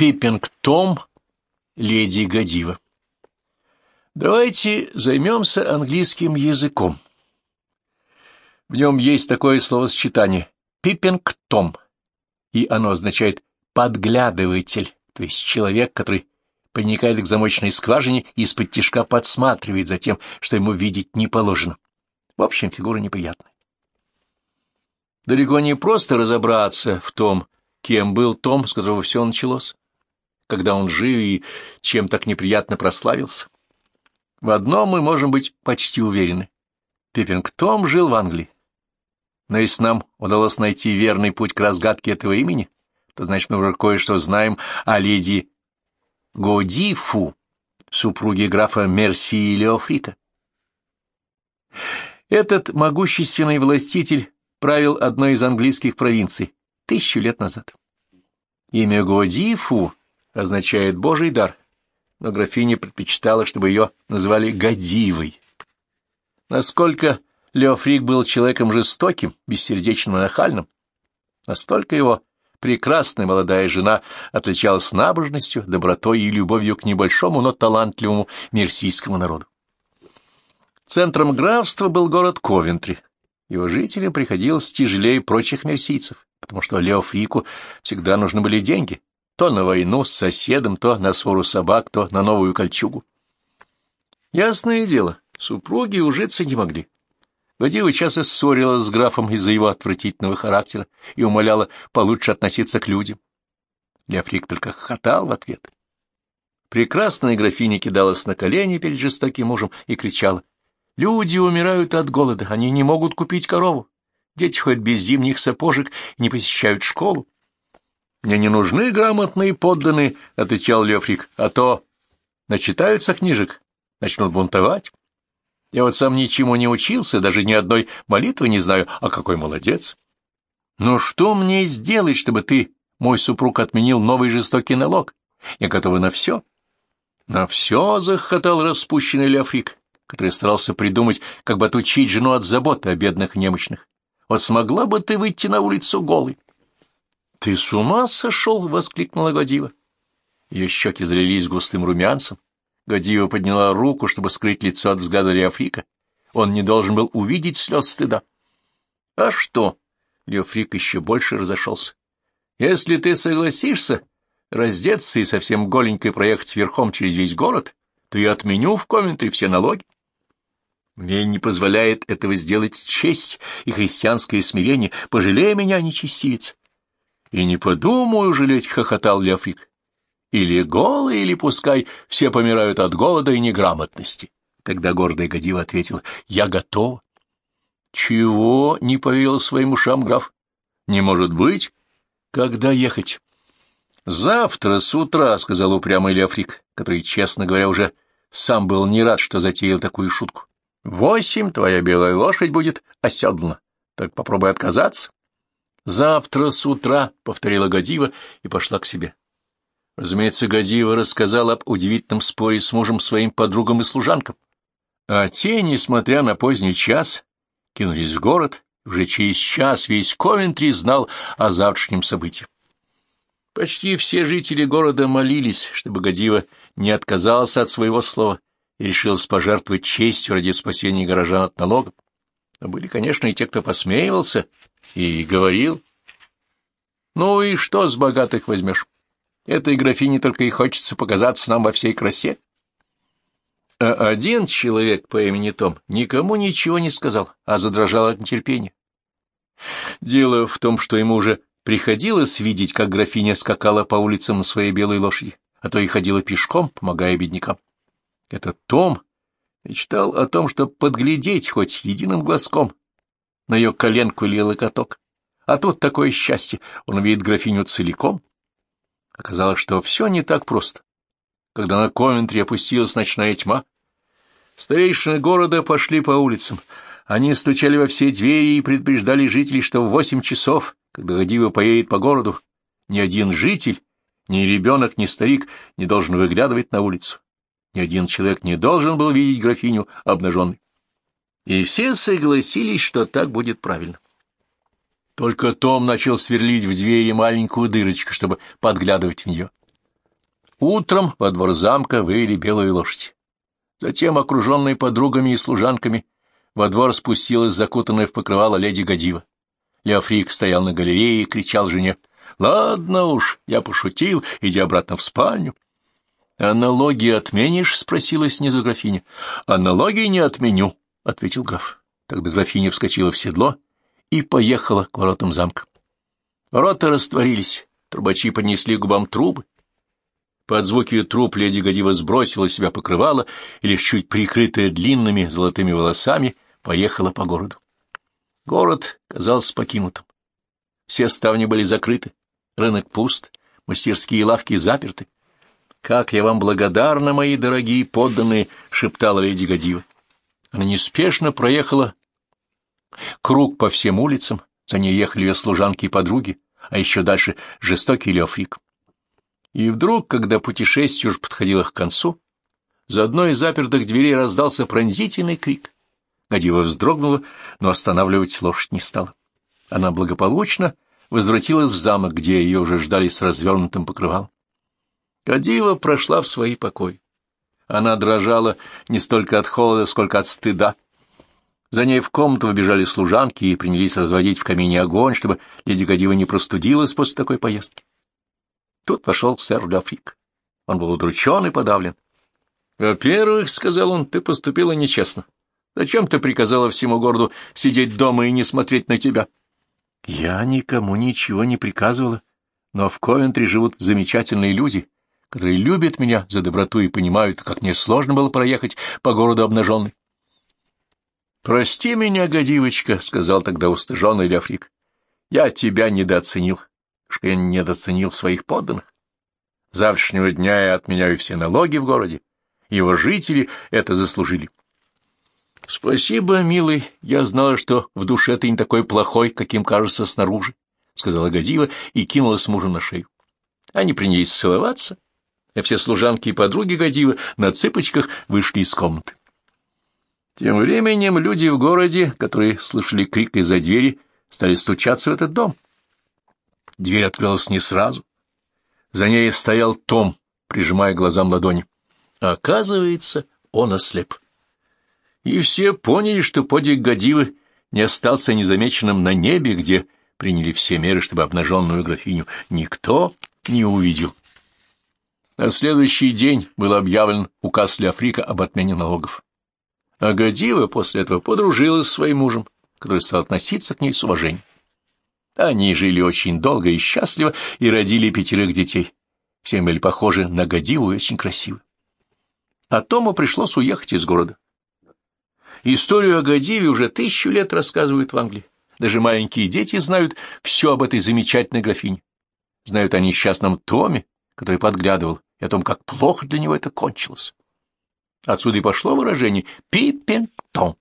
Пиппинг Том, леди Годива. Давайте займемся английским языком. В нем есть такое словосочетание «пиппинг Том», и оно означает «подглядыватель», то есть человек, который проникает к замочной скважине и из-под тишка подсматривает за тем, что ему видеть не положено. В общем, фигура неприятная. Далеко не просто разобраться в том, кем был Том, с которого все началось, когда он жил и чем так неприятно прославился. В одном мы можем быть почти уверены. Пиппинг Том жил в Англии. Но если нам удалось найти верный путь к разгадке этого имени, то значит мы уже кое-что знаем о леди Годифу, супруге графа Мерси Леофрика. Этот могущественный властитель правил одной из английских провинций тысячу лет назад. Имя Годифу означает «божий дар», но графиня предпочитала, чтобы ее называли Годивой. Насколько Леофрик был человеком жестоким, бессердечным и нахальным, настолько его прекрасная молодая жена отличалась набожностью, добротой и любовью к небольшому, но талантливому мерсийскому народу. Центром графства был город Ковентри. Его жителям приходилось тяжелее прочих мерсийцев, потому что Леофрику всегда нужны были деньги, то на войну с соседом, то на свору собак, то на новую кольчугу. Ясное дело, супруги ужиться не могли. Годива часто ссорилась с графом из-за его отвратительного характера и умоляла получше относиться к людям. Леофрик только хохотал в ответ. Прекрасная графиня кидалась на колени перед жестоким мужем и кричала. «Люди умирают от голода, они не могут купить корову. Дети хоть без зимних сапожек не посещают школу». «Мне не нужны грамотные подданные», — отвечал Леофрик, — «а то начитаются книжек, начнут бунтовать». Я вот сам ничему не учился, даже ни одной молитвы не знаю, а какой молодец. Но что мне сделать, чтобы ты, мой супруг, отменил новый жестокий налог? Я готова на все. На все захотал распущенный Леофрик, который старался придумать, как бы отучить жену от заботы о бедных немощных. Вот смогла бы ты выйти на улицу голой? — Ты с ума сошел? — воскликнула Годива. Ее щеки залились густым румянцем. Годива подняла руку, чтобы скрыть лицо от взгляда Леофрика. Он не должен был увидеть слез стыда. — А что? — Леофрик еще больше разошелся. — Если ты согласишься раздеться и совсем голенькой проехать верхом через весь город, то я отменю в Ковентри все налоги. Мне не позволяет этого сделать честь и христианское смирение. Пожалей меня, нечестивец. — И не подумаю жалеть, — хохотал Леофрик. Или голый, или пускай все помирают от голода и неграмотности. Тогда гордая Годива ответила, я готова. Чего? — не поверил своим ушам граф. Не может быть. Когда ехать? Завтра с утра, — сказал упрямый Леофрик, который, честно говоря, уже сам был не рад, что затеял такую шутку. Восемь твоя белая лошадь будет оседлана. Так попробуй отказаться. Завтра с утра, — повторила Годива и пошла к себе. Разумеется, Гадиева рассказал об удивительном споре с мужем своим подругам и служанкам. А те, несмотря на поздний час, кинулись в город, уже через час весь Ковентри знал о завтрашнем событии. Почти все жители города молились, чтобы Гадива не отказался от своего слова и решился пожертвовать честью ради спасения горожан от налогов. Но были, конечно, и те, кто посмеивался и говорил. «Ну и что с богатых возьмешь? Этой графине только и хочется показаться нам во всей красе. А один человек по имени Том никому ничего не сказал, а задрожал от нетерпения. Дело в том, что ему уже приходилось видеть, как графиня скакала по улицам на своей белой лошади, а то и ходила пешком, помогая беднякам. Этот Том мечтал о том, чтобы подглядеть хоть единым глазком на ее коленку или локоток. А тут такое счастье, он увидит графиню целиком, Оказалось, что все не так просто. Когда на Ковентри опустилась ночная тьма, старейшины города пошли по улицам. Они стучали во все двери и предупреждали жителей, что в восемь часов, когда Годива поедет по городу, ни один житель, ни ребенок, ни старик не должен выглядывать на улицу. Ни один человек не должен был видеть графиню обнаженной. И все согласились, что так будет правильно. Только Том начал сверлить в двери маленькую дырочку, чтобы подглядывать в нее. Утром во двор замка вывели белую лошадь. Затем, окруженные подругами и служанками, во двор спустилась закутанная в покрывало леди Гадива. Леофрик стоял на галерее и кричал жене. — Ладно уж, я пошутил, иди обратно в спальню. — Аналогии отменишь? — спросила снизу графиня. — Аналогии не отменю, — ответил граф. Тогда графиня вскочила в седло и поехала к воротам замка. Ворота растворились, трубачи поднесли губам трубы. Под звуки труб леди Годива сбросила себя покрывало и лишь чуть прикрытая длинными золотыми волосами поехала по городу. Город казался покинутым. Все ставни были закрыты, рынок пуст, мастерские лавки заперты. «Как я вам благодарна, мои дорогие подданные!» — шептала леди Годива. Она неспешно проехала круг по всем улицам, за ней ехали ее служанки и подруги, а еще дальше жестокий Леофрик. И вдруг, когда путешествие уж подходило к концу, за одной из запертых дверей раздался пронзительный крик. Гадива вздрогнула, но останавливать лошадь не стала. Она благополучно возвратилась в замок, где ее уже ждали с развернутым покрывалом. Гадива прошла в свои покои. Она дрожала не столько от холода, сколько от стыда. За ней в комнату выбежали служанки и принялись разводить в камине огонь, чтобы леди Гадива не простудилась после такой поездки. Тут вошел сэр Ляфрик. Он был удручен и подавлен. — Во-первых, — сказал он, — ты поступила нечестно. Зачем ты приказала всему городу сидеть дома и не смотреть на тебя? — Я никому ничего не приказывала, но в Ковентре живут замечательные люди, которые любят меня за доброту и понимают, как мне сложно было проехать по городу обнаженной. — Прости меня, годивочка, — сказал тогда устыженный Ляфрик. — Я тебя недооценил что я недооценил своих подданных. Завтрашнего дня я отменяю все налоги в городе. Его жители это заслужили. — Спасибо, милый, я знала, что в душе ты не такой плохой, каким кажется снаружи, — сказала Гадива и кинулась мужу на шею. Они принялись целоваться, а все служанки и подруги Гадивы на цыпочках вышли из комнаты. Тем временем люди в городе, которые слышали крик из-за двери, стали стучаться в этот дом. Дверь открылась не сразу. За ней стоял Том, прижимая глазам ладони. оказывается, он ослеп. И все поняли, что подвиг Гадивы не остался незамеченным на небе, где приняли все меры, чтобы обнаженную графиню никто не увидел. На следующий день был объявлен указ Леофрика об отмене налогов. А Гадива после этого подружилась с своим мужем, который стал относиться к ней с уважением. Они жили очень долго и счастливо и родили пятерых детей. Все были похожи на Гадиву и очень красивы. А Тому пришлось уехать из города. Историю о Гадиве уже тысячу лет рассказывают в Англии. Даже маленькие дети знают все об этой замечательной графине. Знают о несчастном Томе, который подглядывал, и о том, как плохо для него это кончилось. Отсюда и пошло выражение «пипен-том».